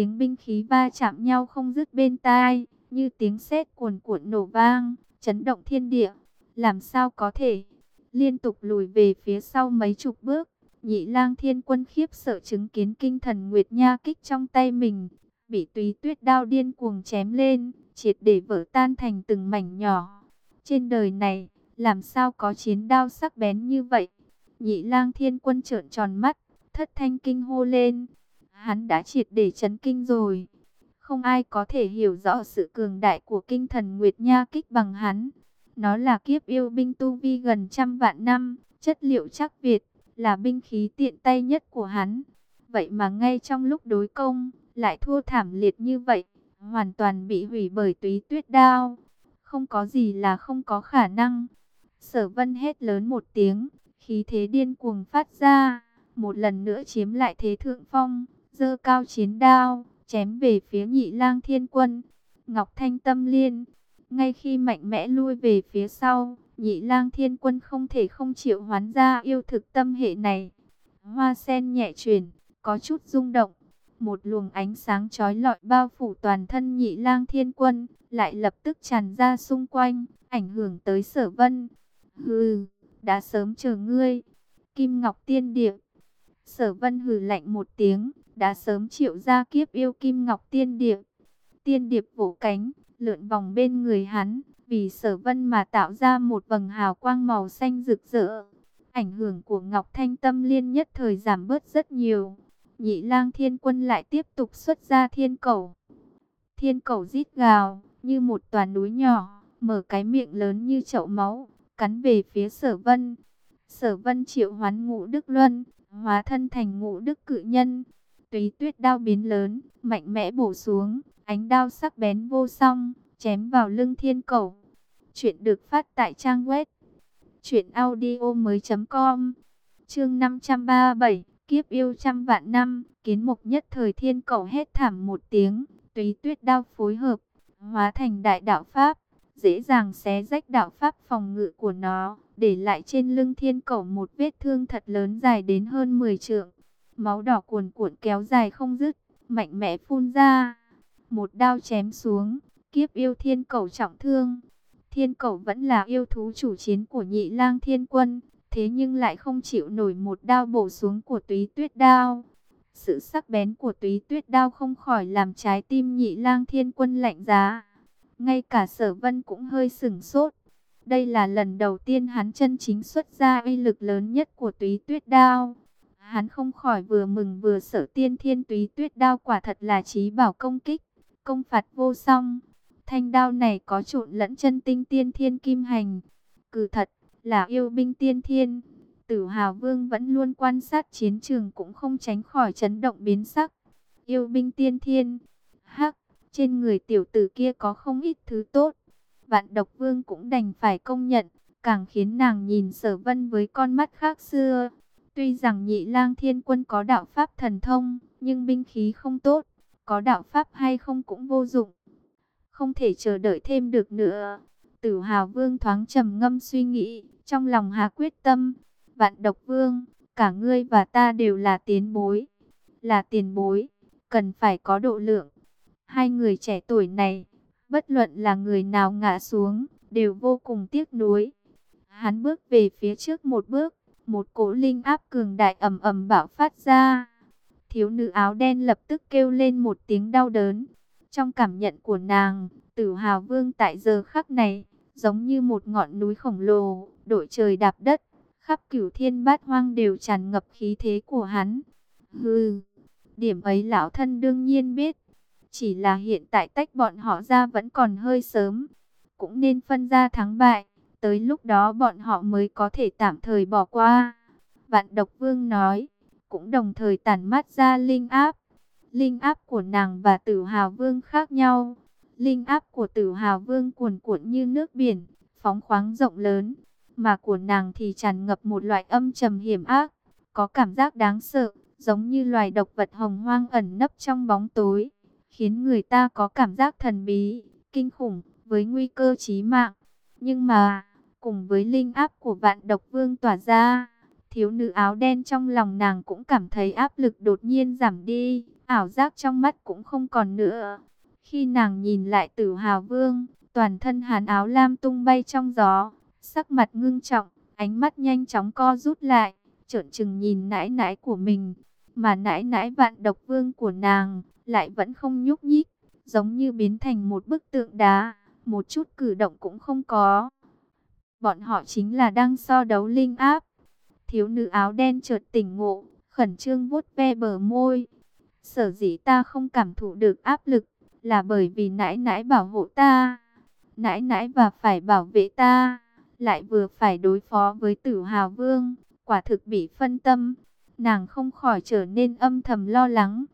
tiếng binh khí va chạm nhau không dứt bên tai, như tiếng sét cuồn cuộn nổ vang, chấn động thiên địa. Làm sao có thể? Liên tục lùi về phía sau mấy chục bước, nhị lang thiên quân khiếp sợ chứng kiến kinh thần Nguyệt Nha kích trong tay mình, bị túy tuyết đao điên cuồng chém lên, triệt để vỡ tan thành từng mảnh nhỏ. Trên đời này, làm sao có chiến đao sắc bén như vậy? Nhị lang thiên quân trợn tròn mắt, thất thanh kinh hô lên. Hắn đã triệt để chấn kinh rồi. Không ai có thể hiểu rõ sự cường đại của kinh thần Nguyệt Nha kích bằng hắn. Nó là kiếp yêu binh tu vi gần trăm vạn năm, chất liệu chắc Việt, là binh khí tiện tay nhất của hắn. Vậy mà ngay trong lúc đối công, lại thua thảm liệt như vậy, hoàn toàn bị hủy bởi túy tuyết đao. Không có gì là không có khả năng. Sở vân hét lớn một tiếng, khí thế điên cuồng phát ra, một lần nữa chiếm lại thế thượng phong, dơ cao chiến đao, chém về phía nhị lang thiên quân. Ngọc Thanh tâm liên, ngay khi mạnh mẽ lui về phía sau, nhị lang thiên quân không thể không chịu hoán ra yêu thực tâm hệ này. Hoa sen nhẹ chuyển, có chút rung động. Một luồng ánh sáng chói lọi bao phủ toàn thân nhị lang thiên quân, lại lập tức tràn ra xung quanh, ảnh hưởng tới sở vân. Hừ, đã sớm chờ ngươi. Kim Ngọc Tiên Điệp. Sở vân hừ lạnh một tiếng, đã sớm chịu ra kiếp yêu Kim Ngọc Tiên Điệp. Tiên Điệp vỗ cánh, lượn vòng bên người hắn, vì sở vân mà tạo ra một vầng hào quang màu xanh rực rỡ. Ảnh hưởng của Ngọc Thanh Tâm Liên nhất thời giảm bớt rất nhiều. Nhị lang thiên quân lại tiếp tục xuất ra thiên cầu. Thiên cầu rít gào, như một tòa núi nhỏ, mở cái miệng lớn như chậu máu, cắn về phía sở vân. Sở vân triệu hoán ngũ đức luân, hóa thân thành ngũ đức cự nhân. Túy tuyết đao biến lớn, mạnh mẽ bổ xuống, ánh đao sắc bén vô song, chém vào lưng thiên cầu. Chuyện được phát tại trang web audio mới com Chương 537 Kiếp yêu trăm vạn năm Kiến mục nhất thời thiên cầu hét thảm một tiếng Túy tuyết đao phối hợp Hóa thành đại đạo Pháp Dễ dàng xé rách đạo Pháp phòng ngự của nó Để lại trên lưng thiên cầu một vết thương thật lớn dài đến hơn 10 trượng Máu đỏ cuồn cuộn kéo dài không dứt Mạnh mẽ phun ra Một đao chém xuống Kiếp yêu thiên cầu trọng thương Thiên cầu vẫn là yêu thú chủ chiến của nhị lang thiên quân, thế nhưng lại không chịu nổi một đao bổ xuống của túy tuyết đao. Sự sắc bén của túy tuyết đao không khỏi làm trái tim nhị lang thiên quân lạnh giá. Ngay cả sở vân cũng hơi sửng sốt. Đây là lần đầu tiên hắn chân chính xuất ra uy lực lớn nhất của túy tuyết đao. Hắn không khỏi vừa mừng vừa sợ tiên thiên túy tuyết đao quả thật là trí bảo công kích, công phạt vô song. Thanh đao này có trộn lẫn chân tinh tiên thiên kim hành. Cử thật, là yêu binh tiên thiên. Tử Hào Vương vẫn luôn quan sát chiến trường cũng không tránh khỏi chấn động biến sắc. Yêu binh tiên thiên. Hắc, trên người tiểu tử kia có không ít thứ tốt. Vạn độc vương cũng đành phải công nhận, càng khiến nàng nhìn sở vân với con mắt khác xưa. Tuy rằng nhị lang thiên quân có đạo pháp thần thông, nhưng binh khí không tốt, có đạo pháp hay không cũng vô dụng không thể chờ đợi thêm được nữa. Tử Hào Vương thoáng trầm ngâm suy nghĩ, trong lòng hà quyết tâm. Vạn độc vương, cả ngươi và ta đều là tiền bối. Là tiền bối, cần phải có độ lượng. Hai người trẻ tuổi này, bất luận là người nào ngã xuống, đều vô cùng tiếc nuối. Hắn bước về phía trước một bước, một cỗ linh áp cường đại ầm ầm bạo phát ra. Thiếu nữ áo đen lập tức kêu lên một tiếng đau đớn, trong cảm nhận của nàng, tử hào vương tại giờ khắc này, giống như một ngọn núi khổng lồ, đội trời đạp đất, khắp cửu thiên bát hoang đều tràn ngập khí thế của hắn. Hừ, điểm ấy lão thân đương nhiên biết, chỉ là hiện tại tách bọn họ ra vẫn còn hơi sớm, cũng nên phân ra thắng bại, tới lúc đó bọn họ mới có thể tạm thời bỏ qua. Vạn độc vương nói, cũng đồng thời tản mát ra linh áp, Linh áp của nàng và tử hào vương khác nhau. Linh áp của tử hào vương cuồn cuộn như nước biển, phóng khoáng rộng lớn. Mà của nàng thì tràn ngập một loại âm trầm hiểm ác, có cảm giác đáng sợ, giống như loài độc vật hồng hoang ẩn nấp trong bóng tối. Khiến người ta có cảm giác thần bí, kinh khủng, với nguy cơ chí mạng. Nhưng mà, cùng với linh áp của vạn độc vương tỏa ra, thiếu nữ áo đen trong lòng nàng cũng cảm thấy áp lực đột nhiên giảm đi ảo giác trong mắt cũng không còn nữa. Khi nàng nhìn lại tử hào vương, toàn thân hàn áo lam tung bay trong gió, sắc mặt ngưng trọng, ánh mắt nhanh chóng co rút lại, trợn trừng nhìn nãi nãi của mình, mà nãi nãi vạn độc vương của nàng lại vẫn không nhúc nhích, giống như biến thành một bức tượng đá, một chút cử động cũng không có. Bọn họ chính là đang so đấu linh áp. Thiếu nữ áo đen chợt tỉnh ngộ, khẩn trương vuốt ve bờ môi. Sở dĩ ta không cảm thụ được áp lực, là bởi vì nãi nãi bảo hộ ta. Nãi nãi và phải bảo vệ ta, lại vừa phải đối phó với tử hào vương, quả thực bị phân tâm. Nàng không khỏi trở nên âm thầm lo lắng.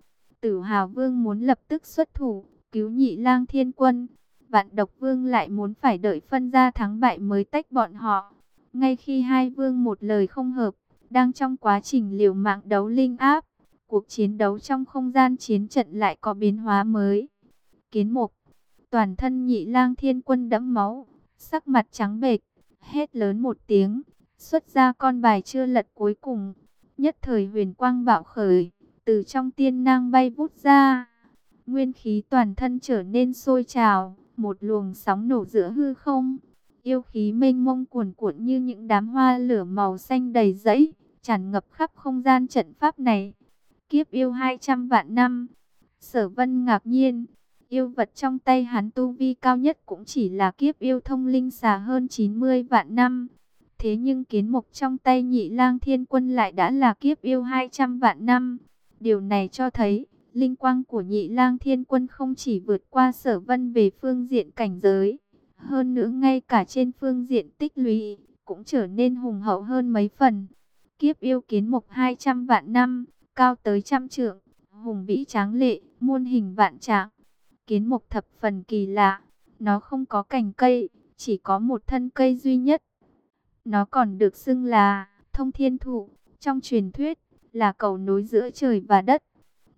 Tử hào vương muốn lập tức xuất thủ, cứu nhị lang thiên quân. Vạn độc vương lại muốn phải đợi phân ra thắng bại mới tách bọn họ. Ngay khi hai vương một lời không hợp, đang trong quá trình liều mạng đấu linh áp, cuộc chiến đấu trong không gian chiến trận lại có biến hóa mới. Kiến mục, toàn thân nhị lang thiên quân đẫm máu, sắc mặt trắng bệch, hét lớn một tiếng, xuất ra con bài chưa lật cuối cùng. Nhất thời huyền quang bạo khởi, từ trong tiên nang bay vút ra. Nguyên khí toàn thân trở nên sôi trào, một luồng sóng nổ giữa hư không. Yêu khí mênh mông cuồn cuộn như những đám hoa lửa màu xanh đầy rẫy, tràn ngập khắp không gian trận pháp này. Kiếp yêu 200 vạn năm. Sở vân ngạc nhiên, yêu vật trong tay hắn tu vi cao nhất cũng chỉ là kiếp yêu thông linh xà hơn 90 vạn năm. Thế nhưng kiến mục trong tay nhị lang thiên quân lại đã là kiếp yêu 200 vạn năm. Điều này cho thấy, linh quang của nhị lang thiên quân không chỉ vượt qua sở vân về phương diện cảnh giới. Hơn nữa ngay cả trên phương diện tích lũy, cũng trở nên hùng hậu hơn mấy phần. Kiếp yêu kiến mục 200 vạn năm, cao tới trăm trượng, hùng vĩ tráng lệ, muôn hình vạn trạng. Kiến mục thập phần kỳ lạ, nó không có cành cây, chỉ có một thân cây duy nhất. Nó còn được xưng là thông thiên thụ, trong truyền thuyết là cầu nối giữa trời và đất.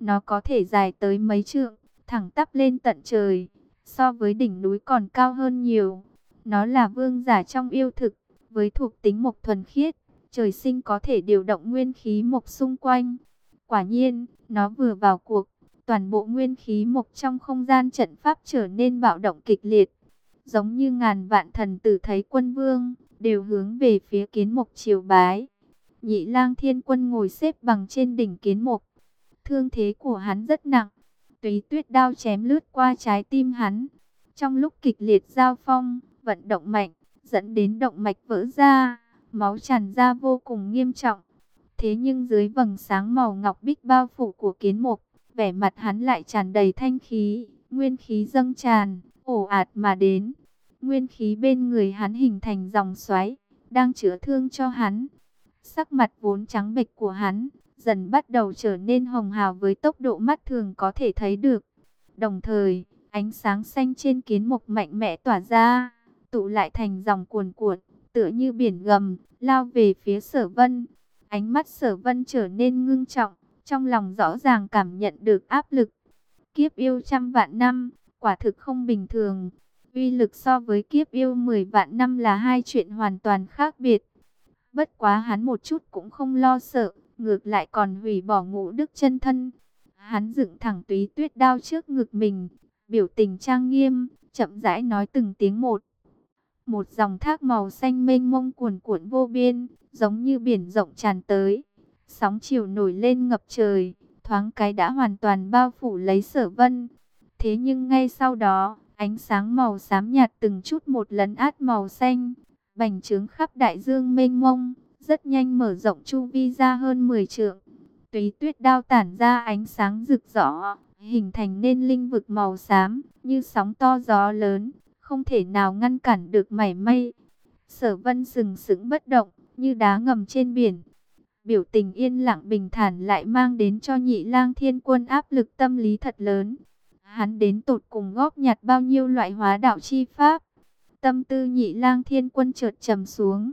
Nó có thể dài tới mấy trượng, thẳng tắp lên tận trời, so với đỉnh núi còn cao hơn nhiều. Nó là vương giả trong yêu thực, với thuộc tính mộc thuần khiết, trời sinh có thể điều động nguyên khí mộc xung quanh. Quả nhiên, nó vừa vào cuộc, toàn bộ nguyên khí mộc trong không gian trận pháp trở nên bạo động kịch liệt. Giống như ngàn vạn thần tử thấy quân vương, đều hướng về phía kiến mộc triều bái. Nhị lang thiên quân ngồi xếp bằng trên đỉnh kiến mộc. Thương thế của hắn rất nặng. Túy tuyết đao chém lướt qua trái tim hắn. Trong lúc kịch liệt giao phong, vận động mạnh, dẫn đến động mạch vỡ ra, máu tràn ra vô cùng nghiêm trọng. Thế nhưng dưới vầng sáng màu ngọc bích bao phủ của kiến mục, vẻ mặt hắn lại tràn đầy thanh khí, nguyên khí dâng tràn, ổ ạt mà đến. Nguyên khí bên người hắn hình thành dòng xoáy, đang chữa thương cho hắn. Sắc mặt vốn trắng bệch của hắn, dần bắt đầu trở nên hồng hào với tốc độ mắt thường có thể thấy được. Đồng thời, ánh sáng xanh trên kiến mục mạnh mẽ tỏa ra, tụ lại thành dòng cuồn cuộn, tựa như biển gầm, lao về phía sở vân. Ánh mắt sở vân trở nên ngưng trọng, trong lòng rõ ràng cảm nhận được áp lực. Kiếp yêu trăm vạn năm, quả thực không bình thường. Uy lực so với kiếp yêu 10 vạn năm là hai chuyện hoàn toàn khác biệt. Bất quá hắn một chút cũng không lo sợ, ngược lại còn hủy bỏ ngũ đức chân thân. Hắn dựng thẳng túy tuyết đao trước ngực mình, biểu tình trang nghiêm, chậm rãi nói từng tiếng một. Một dòng thác màu xanh mênh mông cuồn cuộn vô biên, giống như biển rộng tràn tới. Sóng chiều nổi lên ngập trời, thoáng cái đã hoàn toàn bao phủ lấy sở vân. Thế nhưng ngay sau đó, ánh sáng màu xám nhạt từng chút một lấn át màu xanh, bành trướng khắp đại dương mênh mông, rất nhanh mở rộng chu vi ra hơn 10 trượng. Túy tuyết đao tản ra ánh sáng rực rỡ, hình thành nên linh vực màu xám, như sóng to gió lớn, không thể nào ngăn cản được mảy may. Sở vân sừng sững bất động, như đá ngầm trên biển. Biểu tình yên lặng bình thản lại mang đến cho nhị lang thiên quân áp lực tâm lý thật lớn. Hắn đến tột cùng góp nhặt bao nhiêu loại hóa đạo chi pháp. Tâm tư nhị lang thiên quân chợt trầm xuống.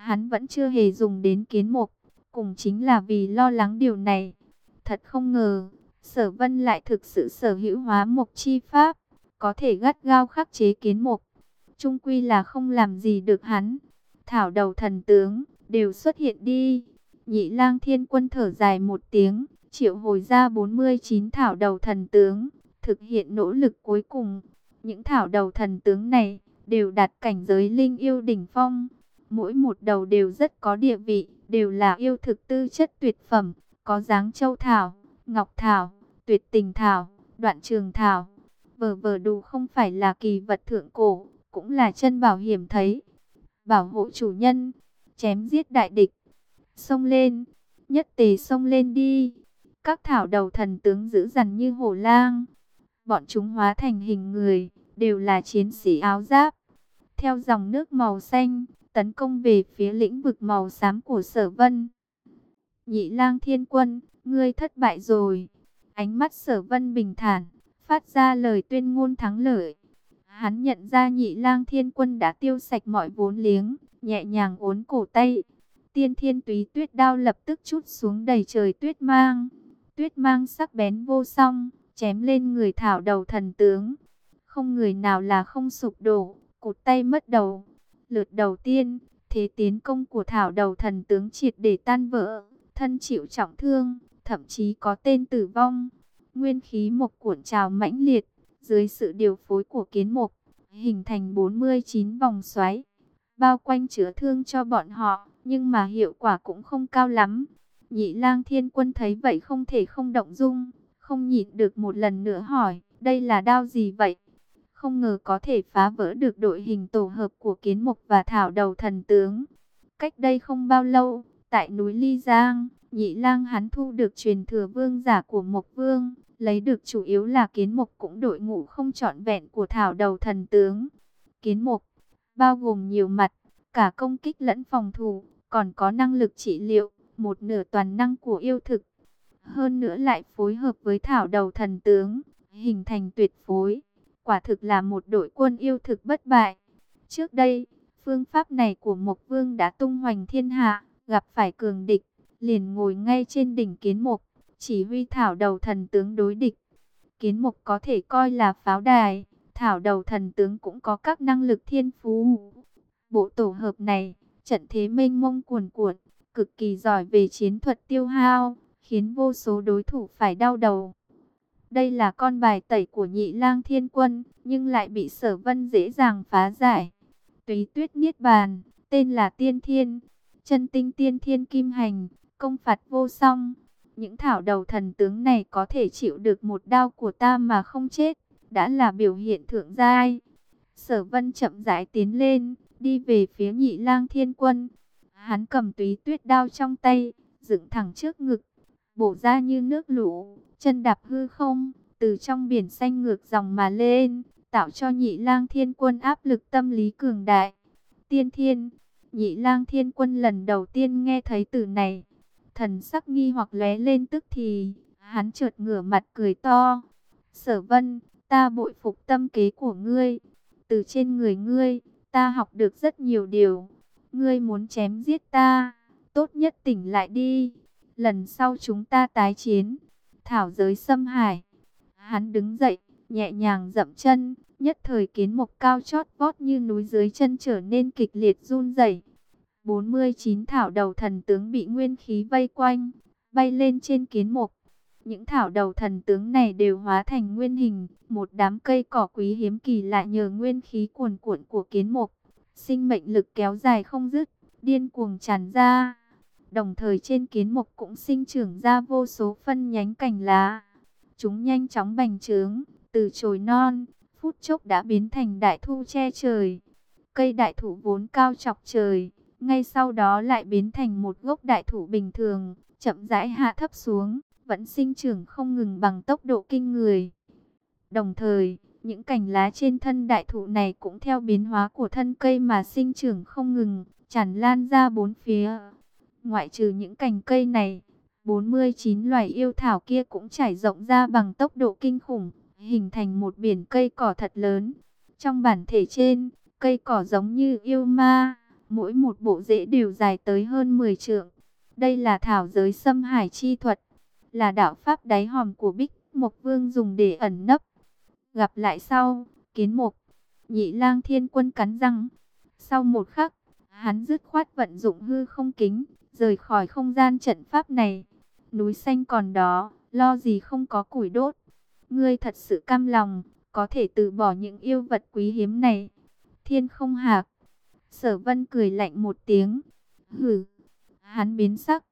Hắn vẫn chưa hề dùng đến kiến mục, cùng chính là vì lo lắng điều này. Thật không ngờ, sở vân lại thực sự sở hữu hóa mục chi pháp, có thể gắt gao khắc chế kiến mục. Trung quy là không làm gì được hắn. Thảo đầu thần tướng, đều xuất hiện đi. Nhị lang thiên quân thở dài một tiếng, triệu hồi ra 49 thảo đầu thần tướng, thực hiện nỗ lực cuối cùng. Những thảo đầu thần tướng này đều đạt cảnh giới linh yêu đỉnh phong. Mỗi một đầu đều rất có địa vị, đều là yêu thực tư chất tuyệt phẩm, có dáng châu thảo, ngọc thảo, tuyệt tình thảo, đoạn trường thảo. Vờ vờ đủ không phải là kỳ vật thượng cổ, cũng là chân bảo hiểm thấy. Bảo hộ chủ nhân, chém giết đại địch, xông lên, nhất tề xông lên đi. Các thảo đầu thần tướng giữ dằn như hổ lang. Bọn chúng hóa thành hình người, đều là chiến sĩ áo giáp. Theo dòng nước màu xanh, tấn công về phía lĩnh vực màu xám của sở vân. Nhị lang thiên quân, ngươi thất bại rồi. Ánh mắt sở vân bình thản, phát ra lời tuyên ngôn thắng lợi. Hắn nhận ra nhị lang thiên quân đã tiêu sạch mọi vốn liếng, nhẹ nhàng uốn cổ tay. Tiên thiên túy tuyết đao lập tức chút xuống đầy trời tuyết mang. Tuyết mang sắc bén vô song, chém lên người thảo đầu thần tướng. Không người nào là không sụp đổ, cụt tay mất đầu. Lượt đầu tiên, thế tiến công của thảo đầu thần tướng triệt để tan vỡ, thân chịu trọng thương, thậm chí có tên tử vong. Nguyên khí mộc cuộn trào mãnh liệt, dưới sự điều phối của kiến mục, hình thành 49 vòng xoáy, bao quanh chữa thương cho bọn họ, nhưng mà hiệu quả cũng không cao lắm. Nhị lang thiên quân thấy vậy không thể không động dung, không nhịn được một lần nữa hỏi, đây là đao gì vậy? Không ngờ có thể phá vỡ được đội hình tổ hợp của kiến mục và thảo đầu thần tướng. Cách đây không bao lâu, tại núi Ly Giang, nhị lang hắn thu được truyền thừa vương giả của Mộc Vương, lấy được chủ yếu là kiến mục cũng đội ngũ không trọn vẹn của thảo đầu thần tướng. Kiến mục, bao gồm nhiều mặt, cả công kích lẫn phòng thủ, còn có năng lực trị liệu, một nửa toàn năng của yêu thực. Hơn nữa lại phối hợp với thảo đầu thần tướng, hình thành tuyệt phối. Quả thực là một đội quân yêu thực bất bại. Trước đây, phương pháp này của Mộc Vương đã tung hoành thiên hạ, gặp phải cường địch, liền ngồi ngay trên đỉnh kiến mục, chỉ huy thảo đầu thần tướng đối địch. Kiến mục có thể coi là pháo đài, thảo đầu thần tướng cũng có các năng lực thiên phú. Bộ tổ hợp này, trận thế mênh mông cuồn cuộn, cực kỳ giỏi về chiến thuật tiêu hao, khiến vô số đối thủ phải đau đầu. Đây là con bài tẩy của nhị lang thiên quân, nhưng lại bị sở vân dễ dàng phá giải. Túy tuyết niết bàn, tên là tiên thiên, chân tinh tiên thiên kim hành, công phạt vô song. Những thảo đầu thần tướng này có thể chịu được một đao của ta mà không chết, đã là biểu hiện thượng giai. Sở vân chậm rãi tiến lên, đi về phía nhị lang thiên quân. Hắn cầm túy tuyết đao trong tay, dựng thẳng trước ngực, bổ ra như nước lũ, chân đạp hư không, từ trong biển xanh ngược dòng mà lên, tạo cho nhị lang thiên quân áp lực tâm lý cường đại. Tiên thiên, nhị lang thiên quân lần đầu tiên nghe thấy từ này, thần sắc nghi hoặc lóe lên tức thì, hắn chợt ngửa mặt cười to. Sở vân, ta bội phục tâm kế của ngươi, từ trên người ngươi, ta học được rất nhiều điều. Ngươi muốn chém giết ta, tốt nhất tỉnh lại đi. Lần sau chúng ta tái chiến. Thảo giới xâm hải. Hắn đứng dậy, nhẹ nhàng dậm chân, nhất thời kiến mục cao chót vót như núi dưới chân trở nên kịch liệt run rẩy. 49 thảo đầu thần tướng bị nguyên khí vây quanh, bay lên trên kiến mục. Những thảo đầu thần tướng này đều hóa thành nguyên hình, một đám cây cỏ quý hiếm kỳ lạ nhờ nguyên khí cuồn cuộn của kiến mục. Sinh mệnh lực kéo dài không dứt, điên cuồng tràn ra. Đồng thời trên kiến mục cũng sinh trưởng ra vô số phân nhánh cành lá. Chúng nhanh chóng bành trướng, từ chồi non, phút chốc đã biến thành đại thu che trời. Cây đại thụ vốn cao chọc trời, ngay sau đó lại biến thành một gốc đại thụ bình thường, chậm rãi hạ thấp xuống, vẫn sinh trưởng không ngừng bằng tốc độ kinh người. Đồng thời, những cành lá trên thân đại thụ này cũng theo biến hóa của thân cây mà sinh trưởng không ngừng, tràn lan ra bốn phía. Ngoại trừ những cành cây này, 49 loài yêu thảo kia cũng trải rộng ra bằng tốc độ kinh khủng, hình thành một biển cây cỏ thật lớn. Trong bản thể trên, cây cỏ giống như yêu ma, mỗi một bộ rễ đều dài tới hơn 10 trượng. Đây là thảo giới xâm hải chi thuật, là đạo pháp đáy hòm của Bích Mộc Vương dùng để ẩn nấp. Gặp lại sau, kiến mục, nhị lang thiên quân cắn răng. Sau một khắc, hắn dứt khoát vận dụng hư không kính, rời khỏi không gian trận pháp này. núi xanh còn đó, lo gì không có củi đốt. Ngươi thật sự cam lòng, có thể từ bỏ những yêu vật quý hiếm này. Thiên không hạc. Sở vân cười lạnh một tiếng. Hử. Hắn biến sắc.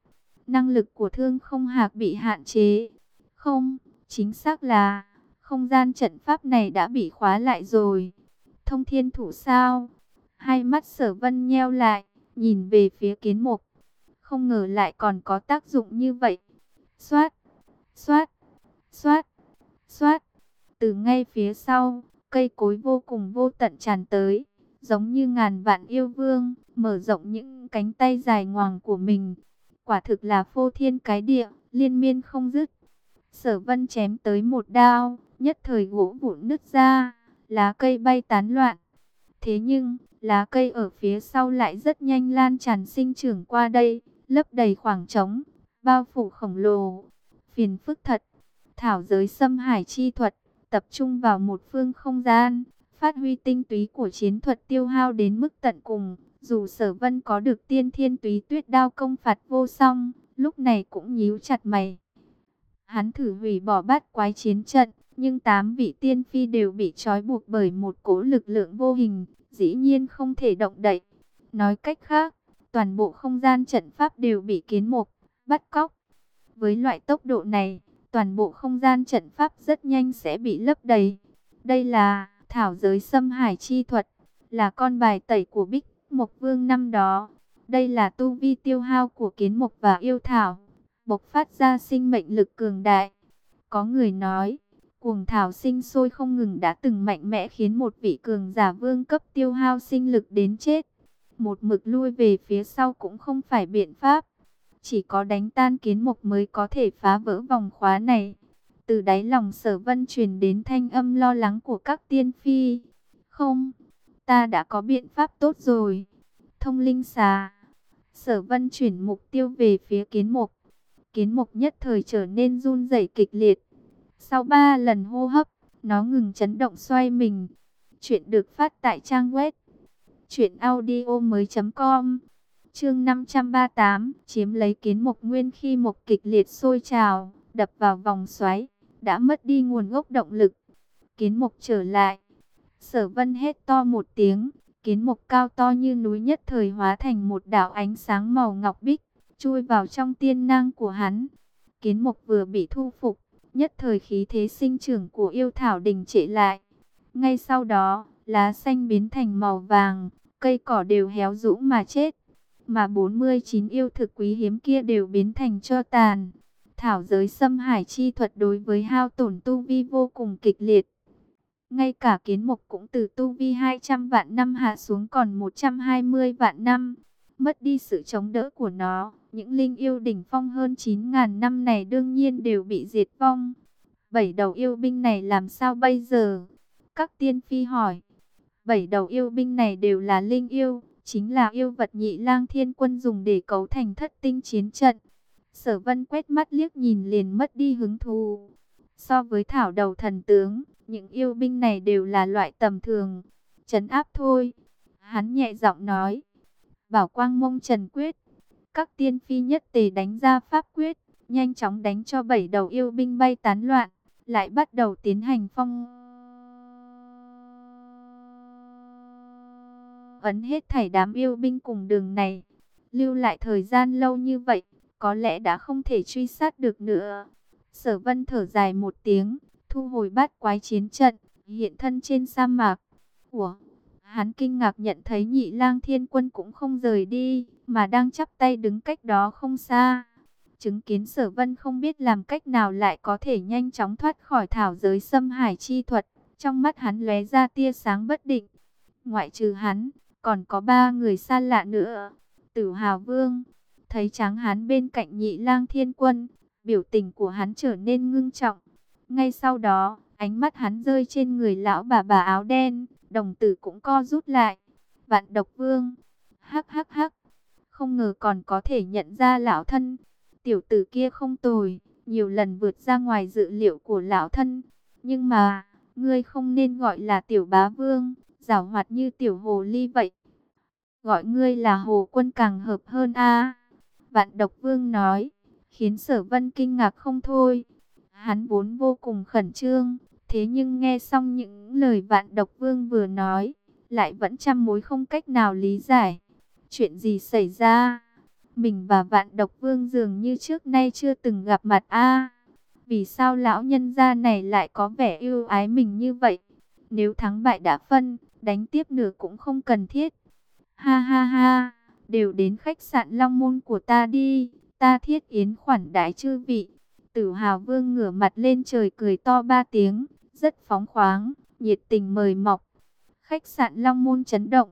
Năng lực của thương không hạc bị hạn chế. Không, chính xác là không gian trận pháp này đã bị khóa lại rồi. Thông thiên thủ sao? Hai mắt sở vân nheo lại, nhìn về phía kiến mục. Không ngờ lại còn có tác dụng như vậy. Xoát, xoát, xoát, xoát. Từ ngay phía sau, cây cối vô cùng vô tận tràn tới, giống như ngàn vạn yêu vương, mở rộng những cánh tay dài ngoằng của mình. Quả thực là phô thiên cái địa, liên miên không dứt. Sở vân chém tới một đao, nhất thời gỗ vụn nứt ra, lá cây bay tán loạn. Thế nhưng, lá cây ở phía sau lại rất nhanh lan tràn sinh trưởng qua đây, lấp đầy khoảng trống, bao phủ khổng lồ. Phiền phức thật, thảo giới xâm hải chi thuật, tập trung vào một phương không gian, phát huy tinh túy của chiến thuật tiêu hao đến mức tận cùng. Dù sở vân có được tiên thiên túy tuyết đao công phạt vô song, lúc này cũng nhíu chặt mày. Hắn thử hủy bỏ bát quái chiến trận, nhưng tám vị tiên phi đều bị trói buộc bởi một cỗ lực lượng vô hình, dĩ nhiên không thể động đậy. Nói cách khác, toàn bộ không gian trận pháp đều bị kiến mục, bắt cóc. Với loại tốc độ này, toàn bộ không gian trận pháp rất nhanh sẽ bị lấp đầy. Đây là thảo giới xâm hải chi thuật, là con bài tẩy của Bích Mộc Vương năm đó. Đây là tu vi tiêu hao của kiến mục và yêu thảo, bộc phát ra sinh mệnh lực cường đại. Có người nói, cuồng thảo sinh sôi không ngừng đã từng mạnh mẽ khiến một vị cường giả vương cấp tiêu hao sinh lực đến chết. Một mực lui về phía sau cũng không phải biện pháp. Chỉ có đánh tan kiến mục mới có thể phá vỡ vòng khóa này. Từ đáy lòng sở vân truyền đến thanh âm lo lắng của các tiên phi. Không, ta đã có biện pháp tốt rồi. Thông linh xà. Sở vân chuyển mục tiêu về phía kiến mục. Kiến mục nhất thời trở nên run rẩy kịch liệt. Sau ba lần hô hấp, nó ngừng chấn động xoay mình. Chuyện được phát tại trang web. Chuyện audio mới.com Chương 538, chiếm lấy kiến mục nguyên khi một kịch liệt sôi trào, đập vào vòng xoáy, đã mất đi nguồn gốc động lực. Kiến mục trở lại. Sở vân hét to một tiếng, kiến mục cao to như núi nhất thời hóa thành một đạo ánh sáng màu ngọc bích, chui vào trong tiên năng của hắn. Kiến mục vừa bị thu phục, nhất thời khí thế sinh trưởng của yêu thảo đình trệ lại. Ngay sau đó, lá xanh biến thành màu vàng, cây cỏ đều héo rũ mà chết mà 49 yêu thực quý hiếm kia đều biến thành cho tàn. Thảo giới xâm hải chi thuật đối với hao tổn tu vi vô cùng kịch liệt. Ngay cả kiến mục cũng từ tu vi 200 vạn năm hạ xuống còn 120 vạn năm. Mất đi sự chống đỡ của nó, những linh yêu đỉnh phong hơn 9.000 năm này đương nhiên đều bị diệt vong. Bảy đầu yêu binh này làm sao bây giờ? Các tiên phi hỏi. Bảy đầu yêu binh này đều là linh yêu, chính là yêu vật nhị lang thiên quân dùng để cấu thành thất tinh chiến trận. Sở vân quét mắt liếc nhìn liền mất đi hứng thú. So với thảo đầu thần tướng, những yêu binh này đều là loại tầm thường. Chấn áp thôi. Hắn nhẹ giọng nói. Bảo quang mông trần quyết. Các tiên phi nhất tề đánh ra pháp quyết. Nhanh chóng đánh cho bảy đầu yêu binh bay tán loạn. Lại bắt đầu tiến hành phong ấn hết thảy đám yêu binh cùng đường này. Lưu lại thời gian lâu như vậy, có lẽ đã không thể truy sát được nữa. Sở vân thở dài một tiếng, thu hồi bát quái chiến trận, hiện thân trên sa mạc. Ủa? Hắn kinh ngạc nhận thấy nhị lang thiên quân cũng không rời đi, mà đang chắp tay đứng cách đó không xa. Chứng kiến sở vân không biết làm cách nào lại có thể nhanh chóng thoát khỏi thảo giới xâm hải chi thuật. Trong mắt hắn lóe ra tia sáng bất định. Ngoại trừ hắn, còn có ba người xa lạ nữa. Tử Hào Vương, thấy tráng hán bên cạnh nhị lang thiên quân, biểu tình của hắn trở nên ngưng trọng. Ngay sau đó, ánh mắt hắn rơi trên người lão bà bà áo đen, đồng tử cũng co rút lại. Vạn độc vương, hắc hắc hắc, không ngờ còn có thể nhận ra lão thân. Tiểu tử kia không tồi, nhiều lần vượt ra ngoài dự liệu của lão thân. Nhưng mà, ngươi không nên gọi là tiểu bá vương, giảo hoạt như tiểu hồ ly vậy. Gọi ngươi là hồ quân càng hợp hơn a Vạn độc vương nói, khiến sở vân kinh ngạc không thôi. Hắn vốn vô cùng khẩn trương, thế nhưng nghe xong những lời vạn độc vương vừa nói, lại vẫn trăm mối không cách nào lý giải. Chuyện gì xảy ra? Mình và vạn độc vương dường như trước nay chưa từng gặp mặt a Vì sao lão nhân gia này lại có vẻ yêu ái mình như vậy? Nếu thắng bại đã phân, đánh tiếp nữa cũng không cần thiết. Ha ha ha, đều đến khách sạn Long Môn của ta đi, ta thiết yến khoản đãi chư vị. Tử hào vương ngửa mặt lên trời cười to ba tiếng, rất phóng khoáng, nhiệt tình mời mọc. Khách sạn Long Môn chấn động,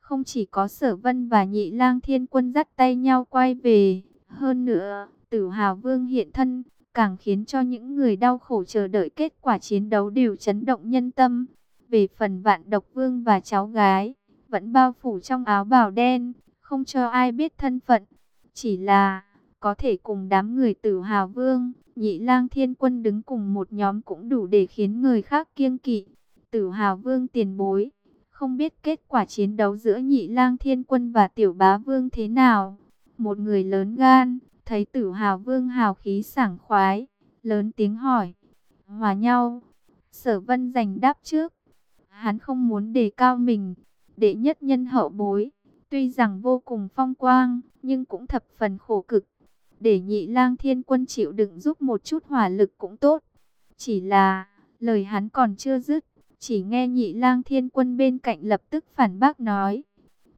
không chỉ có sở vân và nhị lang thiên quân dắt tay nhau quay về, hơn nữa, tử hào vương hiện thân, càng khiến cho những người đau khổ chờ đợi kết quả chiến đấu đều chấn động nhân tâm. Về phần vạn độc vương và cháu gái, vẫn bao phủ trong áo bào đen, không cho ai biết thân phận. Chỉ là, có thể cùng đám người tử hào vương, nhị lang thiên quân đứng cùng một nhóm cũng đủ để khiến người khác kiêng kỵ. Tử hào vương tiền bối, không biết kết quả chiến đấu giữa nhị lang thiên quân và tiểu bá vương thế nào. Một người lớn gan, thấy tử hào vương hào khí sảng khoái, lớn tiếng hỏi, hòa nhau. Sở vân giành đáp trước, hắn không muốn đề cao mình, đệ nhất nhân hậu bối. Tuy rằng vô cùng phong quang, nhưng cũng thập phần khổ cực. Để nhị lang thiên quân chịu đựng giúp một chút hỏa lực cũng tốt. Chỉ là, lời hắn còn chưa dứt, chỉ nghe nhị lang thiên quân bên cạnh lập tức phản bác nói.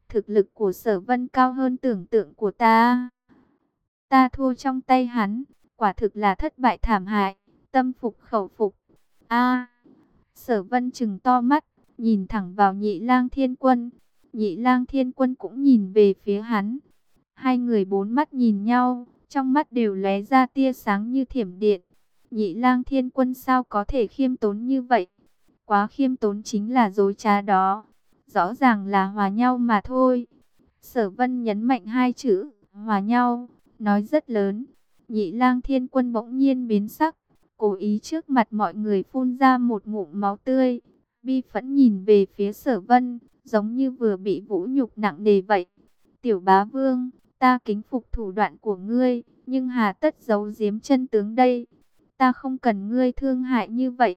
Thực lực của sở vân cao hơn tưởng tượng của ta. Ta thua trong tay hắn, quả thực là thất bại thảm hại, tâm phục khẩu phục. A sở vân chừng to mắt, nhìn thẳng vào nhị lang thiên quân. Nhị lang thiên quân cũng nhìn về phía hắn. Hai người bốn mắt nhìn nhau, trong mắt đều lóe ra tia sáng như thiểm điện. Nhị lang thiên quân sao có thể khiêm tốn như vậy? Quá khiêm tốn chính là dối trá đó. Rõ ràng là hòa nhau mà thôi. Sở vân nhấn mạnh hai chữ, hòa nhau, nói rất lớn. Nhị lang thiên quân bỗng nhiên biến sắc, cố ý trước mặt mọi người phun ra một ngụm máu tươi. Bi phẫn nhìn về phía sở vân, giống như vừa bị vũ nhục nặng nề vậy. Tiểu bá vương, ta kính phục thủ đoạn của ngươi, nhưng hà tất giấu giếm chân tướng đây. Ta không cần ngươi thương hại như vậy.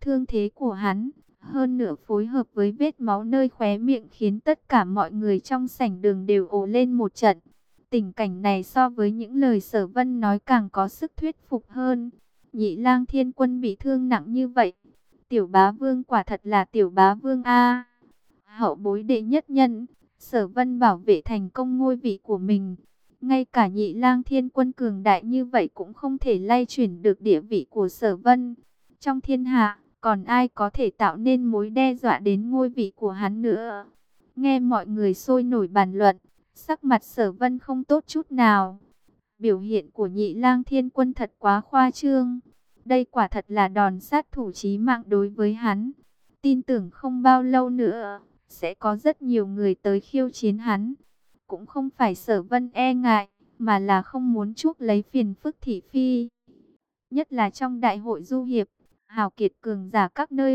Thương thế của hắn, hơn nữa phối hợp với vết máu nơi khóe miệng khiến tất cả mọi người trong sảnh đường đều ồ lên một trận. Tình cảnh này so với những lời sở vân nói càng có sức thuyết phục hơn. Nhị lang thiên quân bị thương nặng như vậy. Tiểu bá vương quả thật là tiểu bá vương A. Hậu bối đệ nhất nhân, sở vân bảo vệ thành công ngôi vị của mình. Ngay cả nhị lang thiên quân cường đại như vậy cũng không thể lay chuyển được địa vị của sở vân. Trong thiên hạ, còn ai có thể tạo nên mối đe dọa đến ngôi vị của hắn nữa. Nghe mọi người sôi nổi bàn luận, sắc mặt sở vân không tốt chút nào. Biểu hiện của nhị lang thiên quân thật quá khoa trương. Đây quả thật là đòn sát thủ chí mạng đối với hắn. Tin tưởng không bao lâu nữa, sẽ có rất nhiều người tới khiêu chiến hắn. Cũng không phải sở vân e ngại, mà là không muốn chuốc lấy phiền phức thị phi. Nhất là trong đại hội du hiệp, hào kiệt cường giả các nơi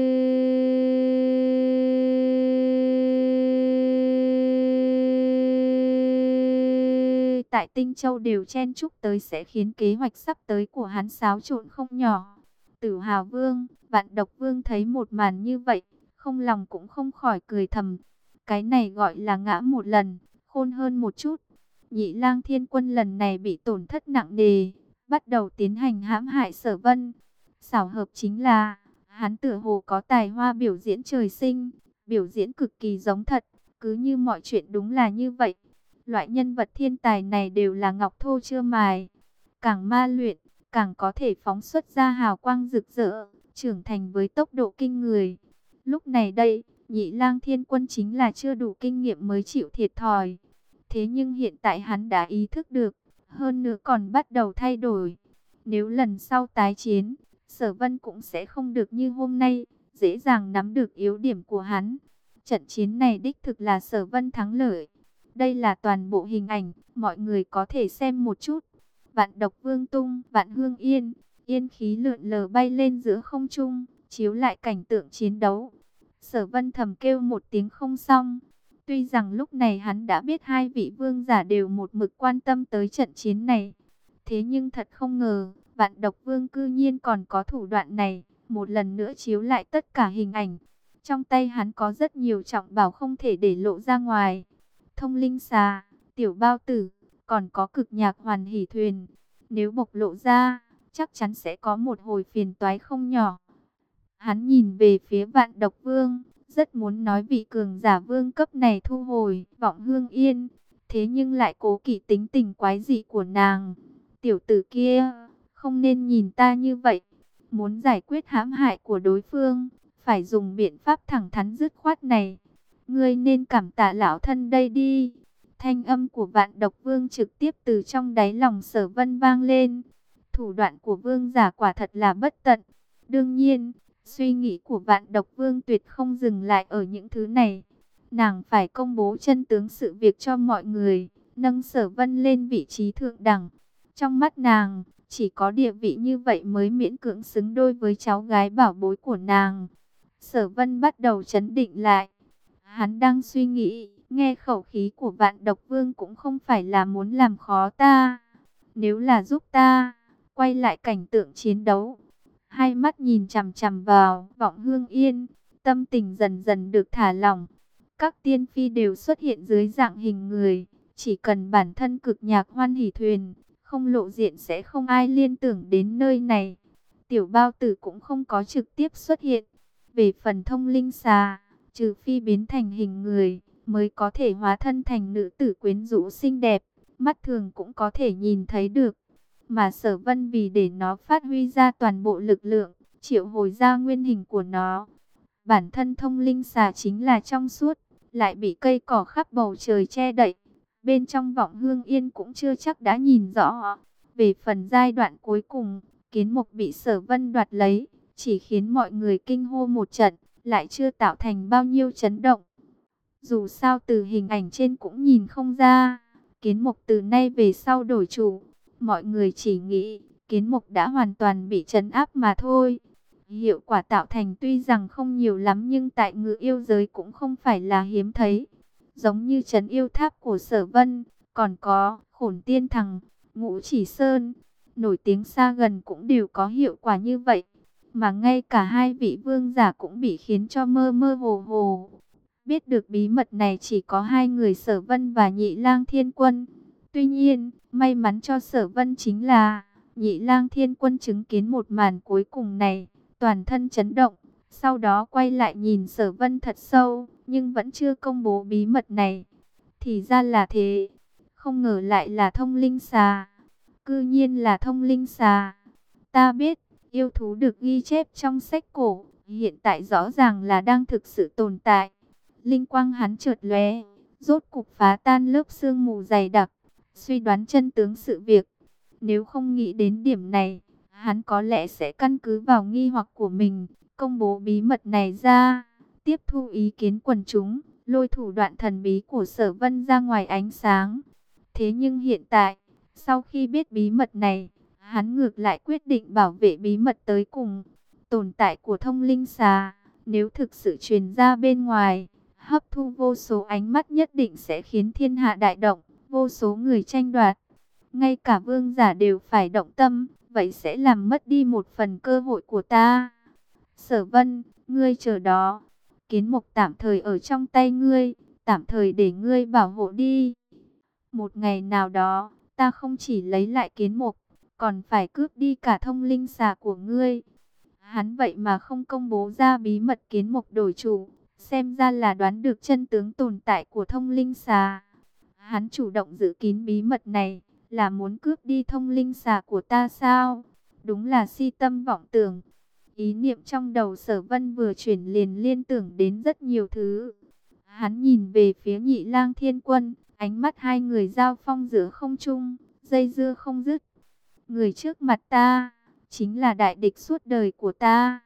tại Tinh Châu đều chen chúc tới sẽ khiến kế hoạch sắp tới của hắn xáo trộn không nhỏ. Tử Hào Vương, Vạn Độc Vương thấy một màn như vậy, không lòng cũng không khỏi cười thầm. Cái này gọi là ngã một lần, khôn hơn một chút. Nhị lang thiên quân lần này bị tổn thất nặng nề, bắt đầu tiến hành hãm hại sở vân. Xảo hợp chính là, hắn tựa hồ có tài hoa biểu diễn trời sinh, biểu diễn cực kỳ giống thật, cứ như mọi chuyện đúng là như vậy. Loại nhân vật thiên tài này đều là ngọc thô chưa mài, càng ma luyện, càng có thể phóng xuất ra hào quang rực rỡ, trưởng thành với tốc độ kinh người. Lúc này đây, nhị lang thiên quân chính là chưa đủ kinh nghiệm mới chịu thiệt thòi. Thế nhưng hiện tại hắn đã ý thức được, hơn nữa còn bắt đầu thay đổi. Nếu lần sau tái chiến, sở vân cũng sẽ không được như hôm nay, dễ dàng nắm được yếu điểm của hắn. Trận chiến này đích thực là sở vân thắng lợi. Đây là toàn bộ hình ảnh, mọi người có thể xem một chút. Vạn độc vương tung, vạn hương yên, yên khí lượn lờ bay lên giữa không trung, chiếu lại cảnh tượng chiến đấu. Sở vân thầm kêu một tiếng không xong. Tuy rằng lúc này hắn đã biết hai vị vương giả đều một mực quan tâm tới trận chiến này. Thế nhưng thật không ngờ, vạn độc vương cư nhiên còn có thủ đoạn này, một lần nữa chiếu lại tất cả hình ảnh. Trong tay hắn có rất nhiều trọng bảo không thể để lộ ra ngoài. Thông linh xà, tiểu bao tử, còn có cực nhạc hoàn hỷ thuyền. Nếu bộc lộ ra, chắc chắn sẽ có một hồi phiền toái không nhỏ. Hắn nhìn về phía vạn độc vương, rất muốn nói vị cường giả vương cấp này thu hồi vọng hương yên. Thế nhưng lại cố kỵ tính tình quái dị của nàng. Tiểu tử kia, không nên nhìn ta như vậy. Muốn giải quyết hãm hại của đối phương, phải dùng biện pháp thẳng thắn dứt khoát này. Ngươi nên cảm tạ lão thân đây đi. Thanh âm của vạn độc vương trực tiếp từ trong đáy lòng sở vân vang lên. Thủ đoạn của vương giả quả thật là bất tận. Đương nhiên, suy nghĩ của vạn độc vương tuyệt không dừng lại ở những thứ này. Nàng phải công bố chân tướng sự việc cho mọi người, nâng sở vân lên vị trí thượng đẳng. Trong mắt nàng, chỉ có địa vị như vậy mới miễn cưỡng xứng đôi với cháu gái bảo bối của nàng. Sở vân bắt đầu chấn định lại. Hắn đang suy nghĩ, nghe khẩu khí của vạn độc vương cũng không phải là muốn làm khó ta. Nếu là giúp ta, quay lại cảnh tượng chiến đấu. Hai mắt nhìn chằm chằm vào, vọng hương yên, tâm tình dần dần được thả lỏng. Các tiên phi đều xuất hiện dưới dạng hình người, chỉ cần bản thân cực nhạc hoan hỷ thuyền, không lộ diện sẽ không ai liên tưởng đến nơi này. Tiểu bao tử cũng không có trực tiếp xuất hiện. Về phần thông linh xà, trừ phi biến thành hình người, mới có thể hóa thân thành nữ tử quyến rũ xinh đẹp, mắt thường cũng có thể nhìn thấy được. Mà sở vân vì để nó phát huy ra toàn bộ lực lượng, triệu hồi ra nguyên hình của nó. Bản thân thông linh xà chính là trong suốt, lại bị cây cỏ khắp bầu trời che đậy. Bên trong vọng hương yên cũng chưa chắc đã nhìn rõ. Về phần giai đoạn cuối cùng, kiến mục bị sở vân đoạt lấy, chỉ khiến mọi người kinh hô một trận, lại chưa tạo thành bao nhiêu chấn động. Dù sao từ hình ảnh trên cũng nhìn không ra, kiến mục từ nay về sau đổi chủ, mọi người chỉ nghĩ kiến mục đã hoàn toàn bị chấn áp mà thôi. Hiệu quả tạo thành tuy rằng không nhiều lắm nhưng tại ngự yêu giới cũng không phải là hiếm thấy. Giống như chấn yêu tháp của sở vân, còn có khổn tiên thằng, ngũ chỉ sơn, nổi tiếng xa gần cũng đều có hiệu quả như vậy. Mà ngay cả hai vị vương giả cũng bị khiến cho mơ mơ hồ hồ. Biết được bí mật này chỉ có hai người sở vân và nhị lang thiên quân. Tuy nhiên, may mắn cho sở vân chính là nhị lang thiên quân chứng kiến một màn cuối cùng này, toàn thân chấn động. Sau đó quay lại nhìn sở vân thật sâu, nhưng vẫn chưa công bố bí mật này. Thì ra là thế, không ngờ lại là thông linh xà. Cư nhiên là thông linh xà. Ta biết, yêu thú được ghi chép trong sách cổ, hiện tại rõ ràng là đang thực sự tồn tại. Linh quang hắn chợt lóe, rốt cục phá tan lớp sương mù dày đặc, suy đoán chân tướng sự việc. Nếu không nghĩ đến điểm này, hắn có lẽ sẽ căn cứ vào nghi hoặc của mình, công bố bí mật này ra, tiếp thu ý kiến quần chúng, lôi thủ đoạn thần bí của sở vân ra ngoài ánh sáng. Thế nhưng hiện tại, sau khi biết bí mật này, hắn ngược lại quyết định bảo vệ bí mật tới cùng. Tồn tại của thông linh xà, nếu thực sự truyền ra bên ngoài, hấp thu vô số ánh mắt nhất định sẽ khiến thiên hạ đại động, vô số người tranh đoạt. Ngay cả vương giả đều phải động tâm, vậy sẽ làm mất đi một phần cơ hội của ta. Sở vân, ngươi chờ đó. Kiến mục tạm thời ở trong tay ngươi, tạm thời để ngươi bảo hộ đi. Một ngày nào đó, ta không chỉ lấy lại kiến mục, còn phải cướp đi cả thông linh xà của ngươi. Hắn vậy mà không công bố ra bí mật kiến mục đổi chủ, xem ra là đoán được chân tướng tồn tại của thông linh xà. Hắn chủ động giữ kín bí mật này, là muốn cướp đi thông linh xà của ta sao? Đúng là si tâm vọng tưởng. Ý niệm trong đầu sở vân vừa chuyển liền liên tưởng đến rất nhiều thứ. Hắn nhìn về phía nhị lang thiên quân, ánh mắt hai người giao phong giữa không trung, dây dưa không dứt. Người trước mặt ta, chính là đại địch suốt đời của ta.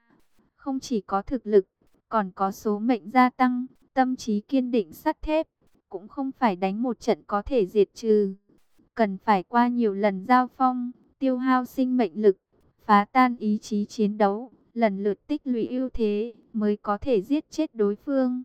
Không chỉ có thực lực, còn có số mệnh gia tăng, tâm trí kiên định sắt thép, cũng không phải đánh một trận có thể diệt trừ. Cần phải qua nhiều lần giao phong, tiêu hao sinh mệnh lực, phá tan ý chí chiến đấu, lần lượt tích lũy ưu thế, mới có thể giết chết đối phương.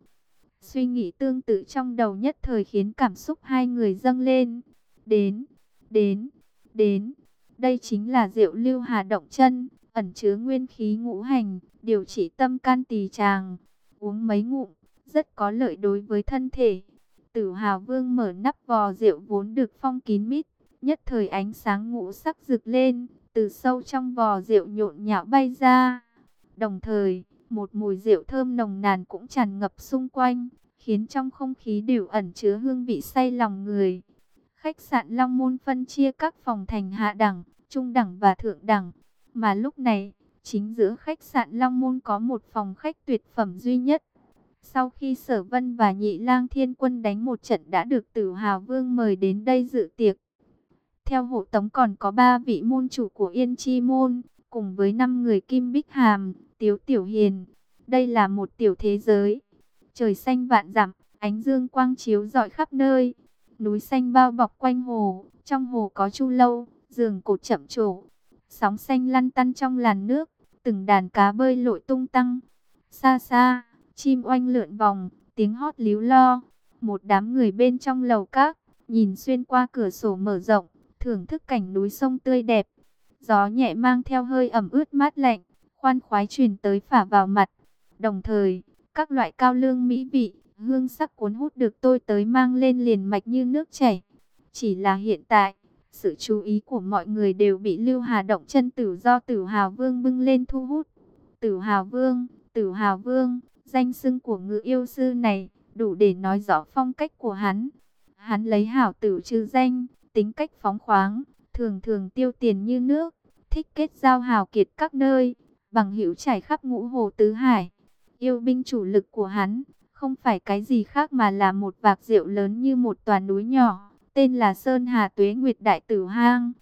Suy nghĩ tương tự trong đầu nhất thời khiến cảm xúc hai người dâng lên. Đến, đến, đến. Đây chính là rượu lưu hà động chân, ẩn chứa nguyên khí ngũ hành, điều trị tâm can tỳ tràng. Uống mấy ngụm, rất có lợi đối với thân thể. Tử Hào Vương mở nắp vò rượu vốn được phong kín mít, nhất thời ánh sáng ngũ sắc rực lên, từ sâu trong vò rượu nhộn nhạo bay ra. Đồng thời, một mùi rượu thơm nồng nàn cũng tràn ngập xung quanh, khiến trong không khí đều ẩn chứa hương vị say lòng người. Khách sạn Long Môn phân chia các phòng thành hạ đẳng, trung đẳng và thượng đẳng, mà lúc này, chính giữa khách sạn Long Môn có một phòng khách tuyệt phẩm duy nhất. Sau khi Sở Vân và Nhị Lang Thiên Quân đánh một trận đã được Tử Hào Vương mời đến đây dự tiệc. Theo hộ tống còn có ba vị môn chủ của Yên Chi Môn, cùng với năm người Kim Bích Hàm, Tiếu Tiểu Hiền. Đây là một tiểu thế giới. Trời xanh vạn dặm, ánh dương quang chiếu rọi khắp nơi. Núi xanh bao bọc quanh hồ, trong hồ có chu lâu, giường cột chậm trổ. Sóng xanh lăn tăn trong làn nước, từng đàn cá bơi lội tung tăng. Xa xa, chim oanh lượn vòng, tiếng hót líu lo. Một đám người bên trong lầu các, nhìn xuyên qua cửa sổ mở rộng, thưởng thức cảnh núi sông tươi đẹp. Gió nhẹ mang theo hơi ẩm ướt mát lạnh, khoan khoái truyền tới phả vào mặt. Đồng thời, các loại cao lương mỹ vị, hương sắc cuốn hút được tôi tới mang lên liền mạch như nước chảy. Chỉ là hiện tại, sự chú ý của mọi người đều bị Lưu Hà Động chân tử do Tử Hào Vương bưng lên thu hút. Tử Hào Vương, Tử Hào Vương, danh xưng của ngự yêu sư này, đủ để nói rõ phong cách của hắn. Hắn lấy hảo tử trừ danh, tính cách phóng khoáng, thường thường tiêu tiền như nước, thích kết giao hào kiệt các nơi, bằng hữu trải khắp ngũ hồ tứ hải. Yêu binh chủ lực của hắn, không phải cái gì khác mà là một vạc rượu lớn như một tòa núi nhỏ, tên là Sơn Hà Tuế Nguyệt Đại Tử Hang.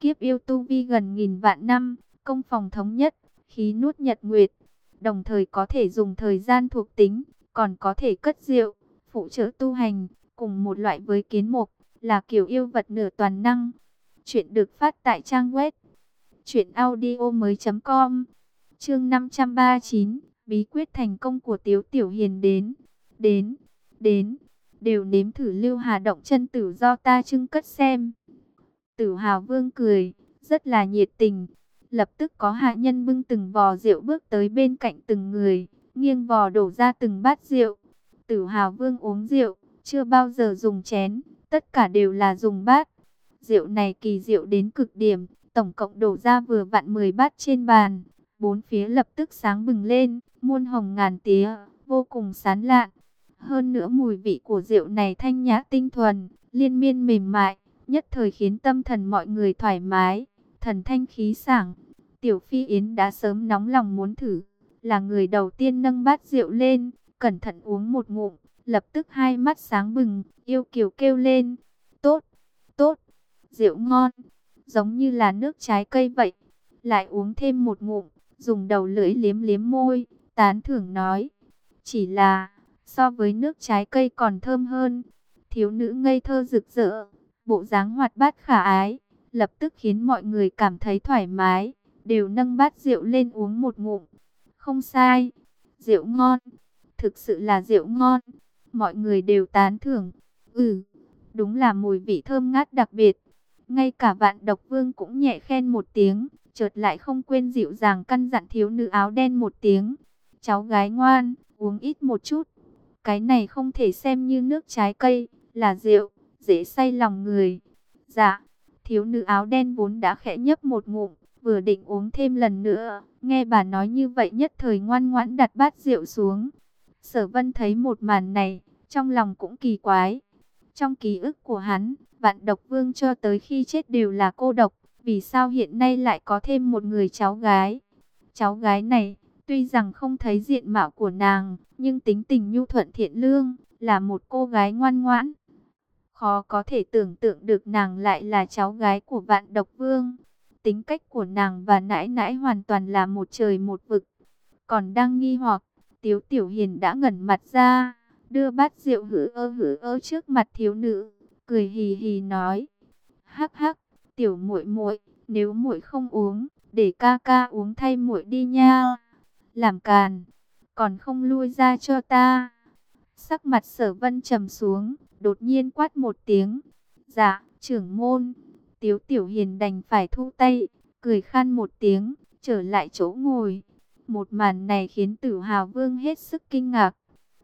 Kiếp yêu tu vi gần nghìn vạn năm, công phòng thống nhất, khí nuốt nhật nguyệt, đồng thời có thể dùng thời gian thuộc tính, còn có thể cất rượu, phụ trợ tu hành, cùng một loại với kiến mục, là kiểu yêu vật nửa toàn năng. Chuyện được phát tại trang web truyệnaudiomoi.com. Chương 539, bí quyết thành công của Tiếu Tiểu Hiền đến, đến, đến, đều nếm thử Lưu Hà động chân tử do ta trưng cất xem. Tử Hào Vương cười, rất là nhiệt tình. Lập tức có hạ nhân bưng từng vò rượu bước tới bên cạnh từng người, nghiêng vò đổ ra từng bát rượu. Tử Hào Vương uống rượu, chưa bao giờ dùng chén, tất cả đều là dùng bát. Rượu này kỳ rượu đến cực điểm, tổng cộng đổ ra vừa vặn 10 bát trên bàn. Bốn phía lập tức sáng bừng lên, muôn hồng ngàn tía, vô cùng sán lạn. Hơn nữa mùi vị của rượu này thanh nhã tinh thuần, liên miên mềm mại, nhất thời khiến tâm thần mọi người thoải mái, thần thanh khí sảng. Tiểu Phi Yến đã sớm nóng lòng muốn thử, là người đầu tiên nâng bát rượu lên, cẩn thận uống một ngụm, lập tức hai mắt sáng bừng, yêu kiều kêu lên, tốt, tốt, rượu ngon, giống như là nước trái cây vậy. Lại uống thêm một ngụm, dùng đầu lưỡi liếm liếm môi, tán thưởng nói, chỉ là, so với nước trái cây còn thơm hơn. Thiếu nữ ngây thơ rực rỡ, bộ dáng hoạt bát khả ái, lập tức khiến mọi người cảm thấy thoải mái, đều nâng bát rượu lên uống một ngụm. Không sai, rượu ngon, thực sự là rượu ngon, mọi người đều tán thưởng. Ừ, đúng là mùi vị thơm ngát đặc biệt. Ngay cả vạn độc vương cũng nhẹ khen một tiếng, chợt lại không quên dịu dàng căn dặn thiếu nữ áo đen một tiếng. Cháu gái ngoan, uống ít một chút. Cái này không thể xem như nước trái cây, là rượu, dễ say lòng người. Dạ, thiếu nữ áo đen vốn đã khẽ nhấp một ngụm, vừa định uống thêm lần nữa. Nghe bà nói như vậy nhất thời ngoan ngoãn đặt bát rượu xuống. Sở vân thấy một màn này, trong lòng cũng kỳ quái. Trong ký ức của hắn, vạn độc vương cho tới khi chết đều là cô độc. Vì sao hiện nay lại có thêm một người cháu gái? Cháu gái này, tuy rằng không thấy diện mạo của nàng, nhưng tính tình nhu thuận thiện lương, là một cô gái ngoan ngoãn. Khó có thể tưởng tượng được nàng lại là cháu gái của vạn độc vương. Tính cách của nàng và nãi nãi hoàn toàn là một trời một vực. Còn đang nghi hoặc, Tiếu Tiểu Hiền đã ngẩn mặt ra, đưa bát rượu hử ơ hử ơ trước mặt thiếu nữ, cười hì hì nói: "Hắc hắc, tiểu muội muội, nếu muội không uống, để ca ca uống thay muội đi nha." Làm càn, còn không lui ra cho ta. Sắc mặt Sở Vân trầm xuống, đột nhiên quát một tiếng: "Dạ, trưởng môn." Tiếu Tiểu Hiền đành phải thu tay, cười khan một tiếng, trở lại chỗ ngồi. Một màn này khiến tử hào vương hết sức kinh ngạc.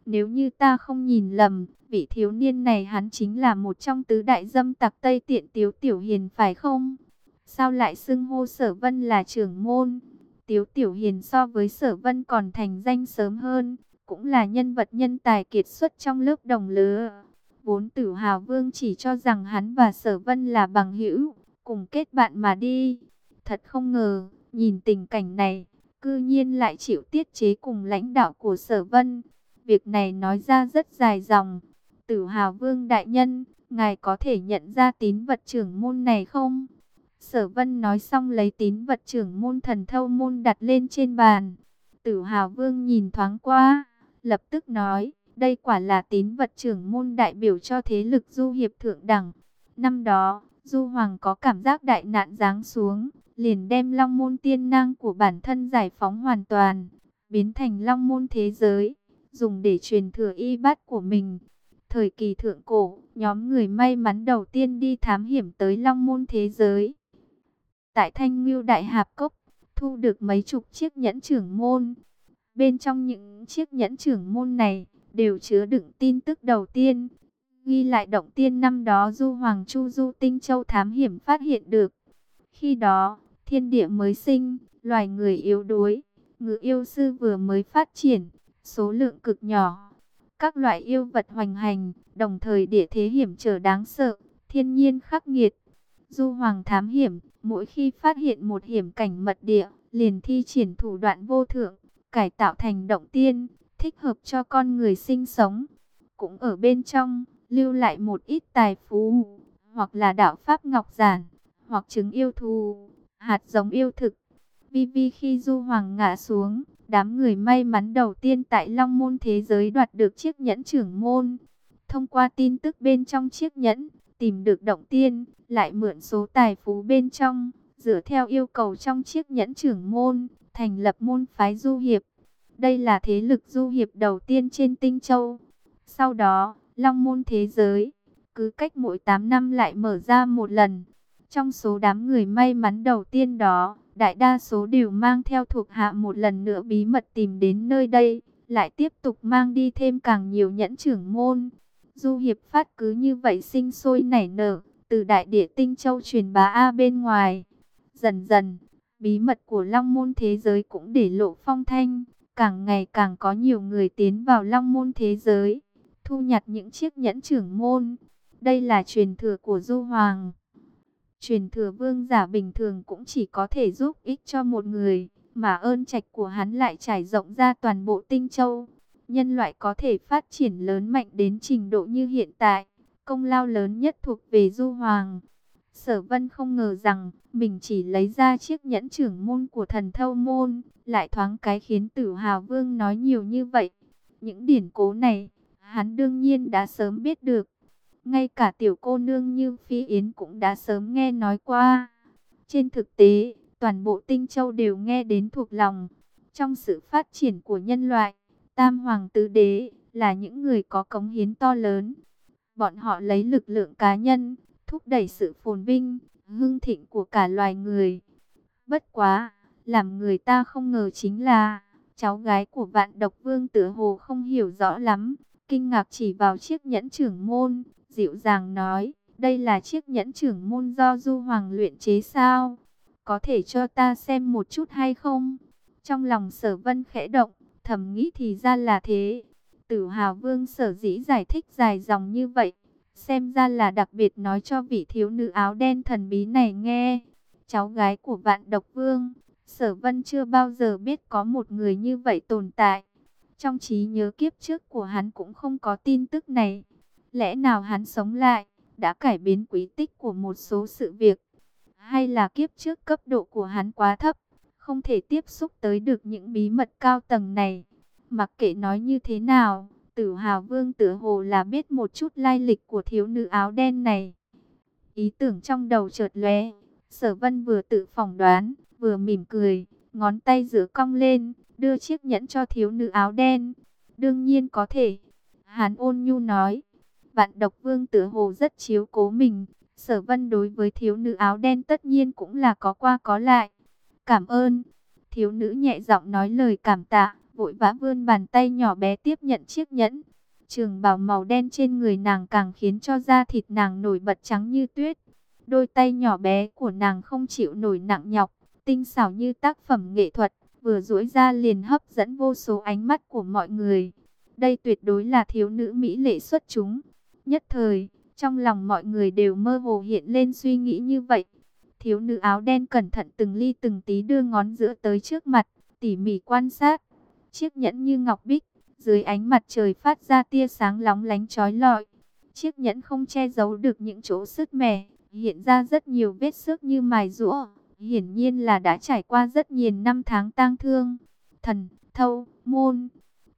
Nếu như ta không nhìn lầm, vị thiếu niên này hắn chính là một trong tứ đại dâm tặc Tây Tiện Tiếu Tiểu Hiền phải không? Sao lại xưng hô sở vân là trưởng môn? Tiếu Tiểu Hiền so với sở vân còn thành danh sớm hơn, cũng là nhân vật nhân tài kiệt xuất trong lớp đồng lứa. Vốn tử hào vương chỉ cho rằng hắn và sở vân là bằng hữu, cùng kết bạn mà đi. Thật không ngờ, nhìn tình cảnh này, cư nhiên lại chịu tiết chế cùng lãnh đạo của sở vân. Việc này nói ra rất dài dòng. Tử hào vương đại nhân, ngài có thể nhận ra tín vật trưởng môn này không? Sở vân nói xong lấy tín vật trưởng môn thần thâu môn đặt lên trên bàn. Tử hào vương nhìn thoáng qua, lập tức nói, đây quả là tín vật trưởng môn đại biểu cho thế lực du hiệp thượng đẳng. Năm đó, du hoàng có cảm giác đại nạn giáng xuống, liền đem long môn tiên năng của bản thân giải phóng hoàn toàn, biến thành long môn thế giới, dùng để truyền thừa y bát của mình. Thời kỳ thượng cổ, nhóm người may mắn đầu tiên đi thám hiểm tới long môn thế giới. Tại Thanh Ngưu Đại Hạp Cốc, thu được mấy chục chiếc nhẫn trưởng môn. Bên trong những chiếc nhẫn trưởng môn này, đều chứa đựng tin tức đầu tiên. Ghi lại động tiên năm đó Du Hoàng Chu Du Tinh Châu thám hiểm phát hiện được. Khi đó, thiên địa mới sinh, loài người yếu đuối, ngự yêu sư vừa mới phát triển, số lượng cực nhỏ. Các loại yêu vật hoành hành, đồng thời địa thế hiểm trở đáng sợ, thiên nhiên khắc nghiệt. Du Hoàng thám hiểm, mỗi khi phát hiện một hiểm cảnh mật địa, liền thi triển thủ đoạn vô thượng, cải tạo thành động tiên, thích hợp cho con người sinh sống. Cũng ở bên trong, lưu lại một ít tài phú, hoặc là đạo pháp ngọc giản, hoặc trứng yêu thù, hạt giống yêu thực. Vi Vi khi Du Hoàng ngã xuống, đám người may mắn đầu tiên tại Long Môn thế giới đoạt được chiếc nhẫn trưởng môn. Thông qua tin tức bên trong chiếc nhẫn, tìm được động tiên, lại mượn số tài phú bên trong, dựa theo yêu cầu trong chiếc nhẫn trưởng môn, thành lập môn phái du hiệp. Đây là thế lực du hiệp đầu tiên trên tinh châu. Sau đó, Long môn thế giới, cứ cách mỗi 8 năm lại mở ra một lần. Trong số đám người may mắn đầu tiên đó, đại đa số đều mang theo thuộc hạ một lần nữa bí mật tìm đến nơi đây, lại tiếp tục mang đi thêm càng nhiều nhẫn trưởng môn. Du hiệp phát cứ như vậy sinh sôi nảy nở, từ đại địa tinh châu truyền bá A bên ngoài. Dần dần, bí mật của Long môn thế giới cũng để lộ phong thanh, càng ngày càng có nhiều người tiến vào Long môn thế giới, thu nhặt những chiếc nhẫn trưởng môn. Đây là truyền thừa của Du Hoàng. Truyền thừa vương giả bình thường cũng chỉ có thể giúp ích cho một người, mà ơn trạch của hắn lại trải rộng ra toàn bộ tinh châu. Nhân loại có thể phát triển lớn mạnh đến trình độ như hiện tại, công lao lớn nhất thuộc về Du Hoàng. Sở Vân không ngờ rằng mình chỉ lấy ra chiếc nhẫn trưởng môn của thần thâu môn, lại thoáng cái khiến Tử Hào Vương nói nhiều như vậy. Những điển cố này, hắn đương nhiên đã sớm biết được. Ngay cả tiểu cô nương như Phi Yến cũng đã sớm nghe nói qua. Trên thực tế, toàn bộ tinh châu đều nghe đến thuộc lòng. Trong sự phát triển của nhân loại, Tam Hoàng Tứ Đế là những người có cống hiến to lớn. Bọn họ lấy lực lượng cá nhân, thúc đẩy sự phồn vinh, hưng thịnh của cả loài người. Bất quá, làm người ta không ngờ chính là, cháu gái của vạn độc vương tử hồ không hiểu rõ lắm, kinh ngạc chỉ vào chiếc nhẫn trưởng môn, dịu dàng nói, đây là chiếc nhẫn trưởng môn do Du Hoàng luyện chế sao? Có thể cho ta xem một chút hay không? Trong lòng sở vân khẽ động, thầm nghĩ thì ra là thế. Tử Hào Vương sở dĩ giải thích dài dòng như vậy, xem ra là đặc biệt nói cho vị thiếu nữ áo đen thần bí này nghe. Cháu gái của vạn độc vương, sở vân chưa bao giờ biết có một người như vậy tồn tại. Trong trí nhớ kiếp trước của hắn cũng không có tin tức này. Lẽ nào hắn sống lại, đã cải biến quý tích của một số sự việc? Hay là kiếp trước cấp độ của hắn quá thấp, không thể tiếp xúc tới được những bí mật cao tầng này? Mặc kệ nói như thế nào, tử hào vương tử hồ là biết một chút lai lịch của thiếu nữ áo đen này. Ý tưởng trong đầu chợt lóe, sở vân vừa tự phỏng đoán, vừa mỉm cười, ngón tay giữa cong lên, đưa chiếc nhẫn cho thiếu nữ áo đen. Đương nhiên có thể. Hán ôn nhu nói, Vạn độc vương tử hồ rất chiếu cố mình, Sở vân đối với thiếu nữ áo đen tất nhiên cũng là có qua có lại. Cảm ơn. Thiếu nữ nhẹ giọng nói lời cảm tạ, vội vã vươn bàn tay nhỏ bé tiếp nhận chiếc nhẫn. Trường bào màu đen trên người nàng càng khiến cho da thịt nàng nổi bật trắng như tuyết. Đôi tay nhỏ bé của nàng không chịu nổi nặng nhọc, tinh xảo như tác phẩm nghệ thuật, vừa duỗi ra liền hấp dẫn vô số ánh mắt của mọi người. Đây tuyệt đối là thiếu nữ mỹ lệ xuất chúng. Nhất thời, trong lòng mọi người đều mơ hồ hiện lên suy nghĩ như vậy. Thiếu nữ áo đen cẩn thận từng ly từng tí đưa ngón giữa tới trước mặt, tỉ mỉ quan sát. Chiếc nhẫn như ngọc bích, dưới ánh mặt trời phát ra tia sáng lóng lánh chói lọi. Chiếc nhẫn không che giấu được những chỗ sứt mẻ, hiện ra rất nhiều vết xước như mài rũa. Hiển nhiên là đã trải qua rất nhiều năm tháng tang thương. Thần, thâu, môn.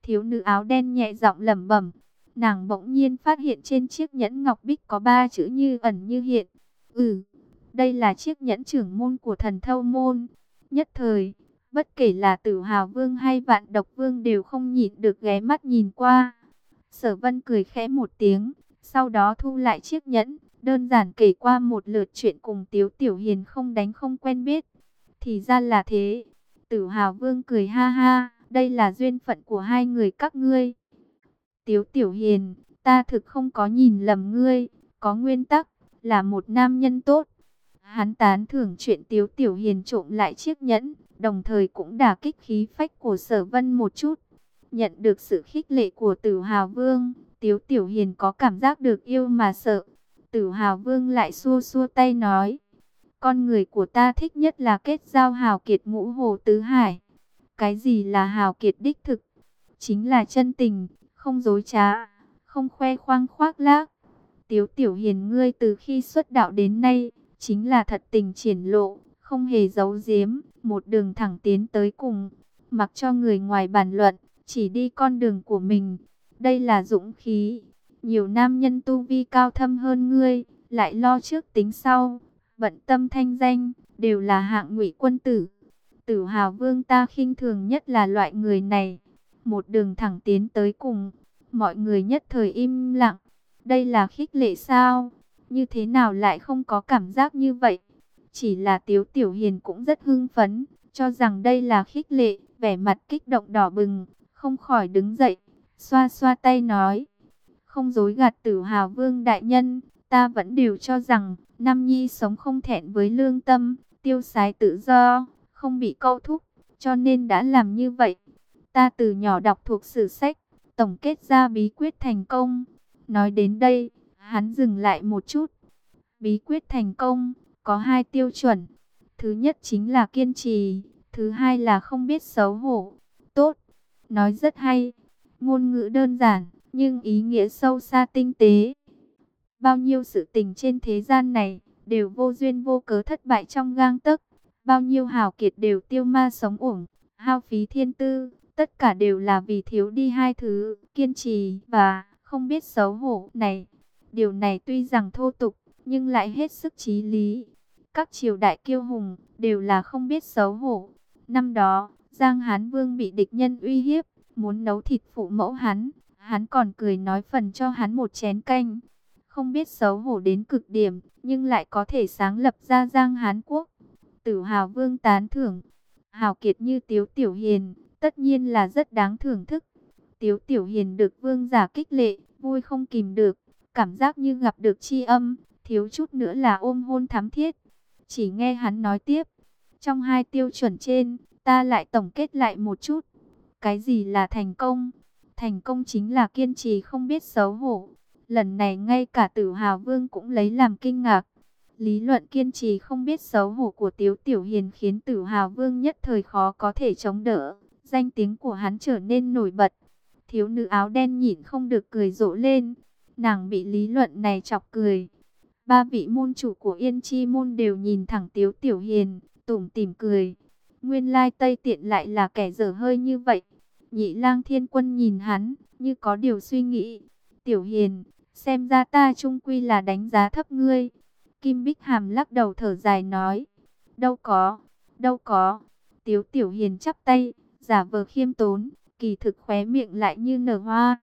Thiếu nữ áo đen nhẹ giọng lẩm bẩm. Nàng bỗng nhiên phát hiện trên chiếc nhẫn ngọc bích có ba chữ như ẩn như hiện. Ừ, đây là chiếc nhẫn trưởng môn của thần thâu môn. Nhất thời, bất kể là tử hào vương hay vạn độc vương đều không nhịn được ghé mắt nhìn qua. Sở vân cười khẽ một tiếng, sau đó thu lại chiếc nhẫn, đơn giản kể qua một lượt chuyện cùng Tiếu Tiểu Hiền không đánh không quen biết. Thì ra là thế. Tử Hào Vương cười ha ha, đây là duyên phận của hai người các ngươi. Tiếu Tiểu Hiền, ta thực không có nhìn lầm ngươi, có nguyên tắc, là một nam nhân tốt. Hắn tán thưởng chuyện Tiếu Tiểu Hiền trộm lại chiếc nhẫn, đồng thời cũng đả kích khí phách của sở vân một chút. Nhận được sự khích lệ của tử hào vương, Tiếu Tiểu Hiền có cảm giác được yêu mà sợ. Tử hào vương lại xua xua tay nói, con người của ta thích nhất là kết giao hào kiệt ngũ hồ tứ hải. Cái gì là hào kiệt đích thực? Chính là chân tình, không dối trá, không khoe khoang khoác lác. Tiếu Tiểu Hiền ngươi từ khi xuất đạo đến nay, chính là thật tình triển lộ, không hề giấu giếm, một đường thẳng tiến tới cùng, mặc cho người ngoài bàn luận, chỉ đi con đường của mình. Đây là dũng khí. Nhiều nam nhân tu vi cao thâm hơn ngươi, lại lo trước tính sau, bận tâm thanh danh, đều là hạng ngụy quân tử. Tử hào vương ta khinh thường nhất là loại người này. Một đường thẳng tiến tới cùng, mọi người nhất thời im lặng. Đây là khích lệ sao? Như thế nào lại không có cảm giác như vậy? Chỉ là Tiếu Tiểu Hiền cũng rất hưng phấn, cho rằng đây là khích lệ, vẻ mặt kích động đỏ bừng, không khỏi đứng dậy, xoa xoa tay nói. Không dối gạt tử hào vương đại nhân, ta vẫn đều cho rằng, Nam Nhi sống không thẹn với lương tâm, tiêu sái tự do, không bị câu thúc, cho nên đã làm như vậy. Ta từ nhỏ đọc thuộc sử sách, tổng kết ra bí quyết thành công. Nói đến đây, hắn dừng lại một chút. Bí quyết thành công, có hai tiêu chuẩn. Thứ nhất chính là kiên trì, thứ hai là không biết xấu hổ. Tốt, nói rất hay, ngôn ngữ đơn giản, nhưng ý nghĩa sâu xa tinh tế. Bao nhiêu sự tình trên thế gian này, đều vô duyên vô cớ thất bại trong gang tấc. Bao nhiêu hào kiệt đều tiêu ma sống uổng, hao phí thiên tư, tất cả đều là vì thiếu đi hai thứ, kiên trì và không biết xấu hổ này. Điều này tuy rằng thô tục, nhưng lại hết sức trí lý. Các triều đại kiêu hùng đều là không biết xấu hổ. Năm đó, Giang Hán Vương bị địch nhân uy hiếp, muốn nấu thịt phụ mẫu hắn. Hắn còn cười nói phần cho hắn một chén canh. Không biết xấu hổ đến cực điểm, nhưng lại có thể sáng lập ra Giang Hán Quốc. Tử Hào Vương tán thưởng. Hào kiệt như Tiếu Tiểu Hiền, tất nhiên là rất đáng thưởng thức. Tiếu Tiểu Hiền được vương giả kích lệ, vui không kìm được, cảm giác như gặp được chi âm, thiếu chút nữa là ôm hôn thắm thiết. Chỉ nghe hắn nói tiếp, trong hai tiêu chuẩn trên, ta lại tổng kết lại một chút. Cái gì là thành công? Thành công chính là kiên trì không biết xấu hổ. Lần này ngay cả tử hào vương cũng lấy làm kinh ngạc. Lý luận kiên trì không biết xấu hổ của Tiếu Tiểu Hiền khiến tử hào vương nhất thời khó có thể chống đỡ. Danh tiếng của hắn trở nên nổi bật. Thiếu nữ áo đen nhịn không được cười rộ lên. Nàng bị lý luận này chọc cười. Ba vị môn chủ của Yên Chi môn đều nhìn thẳng Tiếu Tiểu Hiền, tủm tỉm cười. Nguyên lai Tây Tiện lại là kẻ dở hơi như vậy. Nhị lang thiên quân nhìn hắn, như có điều suy nghĩ. Tiểu Hiền, xem ra ta trung quy là đánh giá thấp ngươi. Kim Bích Hàm lắc đầu thở dài nói. Đâu có, đâu có. Tiếu Tiểu Hiền chắp tay, giả vờ khiêm tốn, kỳ thực khóe miệng lại như nở hoa.